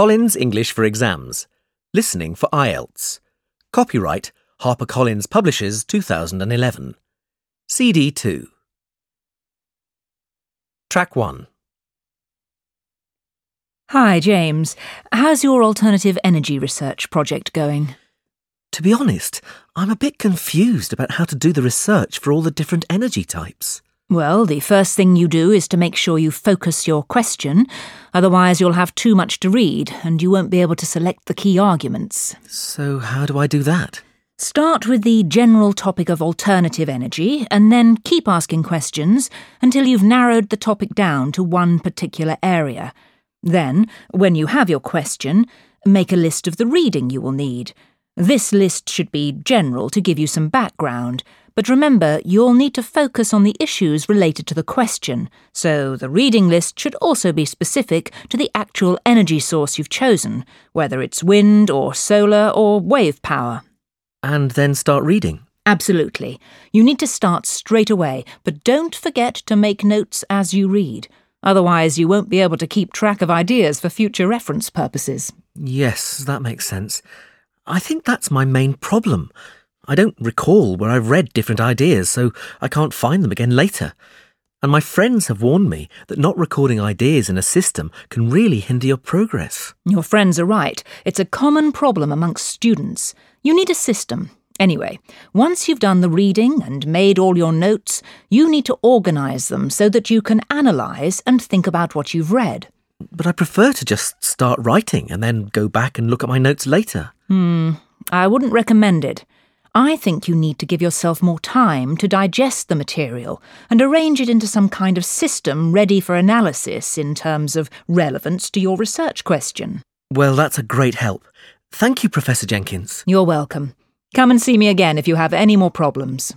HarperCollins English for Exams. Listening for IELTS. Copyright HarperCollins Publishers 2011. CD 2. Track 1. Hi, James. How's your alternative energy research project going? To be honest, I'm a bit confused about how to do the research for all the different energy types. Well, the first thing you do is to make sure you focus your question, otherwise, you'll have too much to read and you won't be able to select the key arguments. So, how do I do that? Start with the general topic of alternative energy and then keep asking questions until you've narrowed the topic down to one particular area. Then, when you have your question, make a list of the reading you will need. This list should be general to give you some background, but remember you'll need to focus on the issues related to the question, so the reading list should also be specific to the actual energy source you've chosen, whether it's wind or solar or wave power. And then start reading. Absolutely. You need to start straight away, but don't forget to make notes as you read. Otherwise, you won't be able to keep track of ideas for future reference purposes. Yes, that makes sense. I think that's my main problem. I don't recall where I've read different ideas, so I can't find them again later. And my friends have warned me that not recording ideas in a system can really hinder your progress. Your friends are right. It's a common problem amongst students. You need a system. Anyway, once you've done the reading and made all your notes, you need to organise them so that you can analyse and think about what you've read. But I prefer to just start writing and then go back and look at my notes later. Hmm, I wouldn't recommend it. I think you need to give yourself more time to digest the material and arrange it into some kind of system ready for analysis in terms of relevance to your research question. Well, that's a great help. Thank you, Professor Jenkins. You're welcome. Come and see me again if you have any more problems.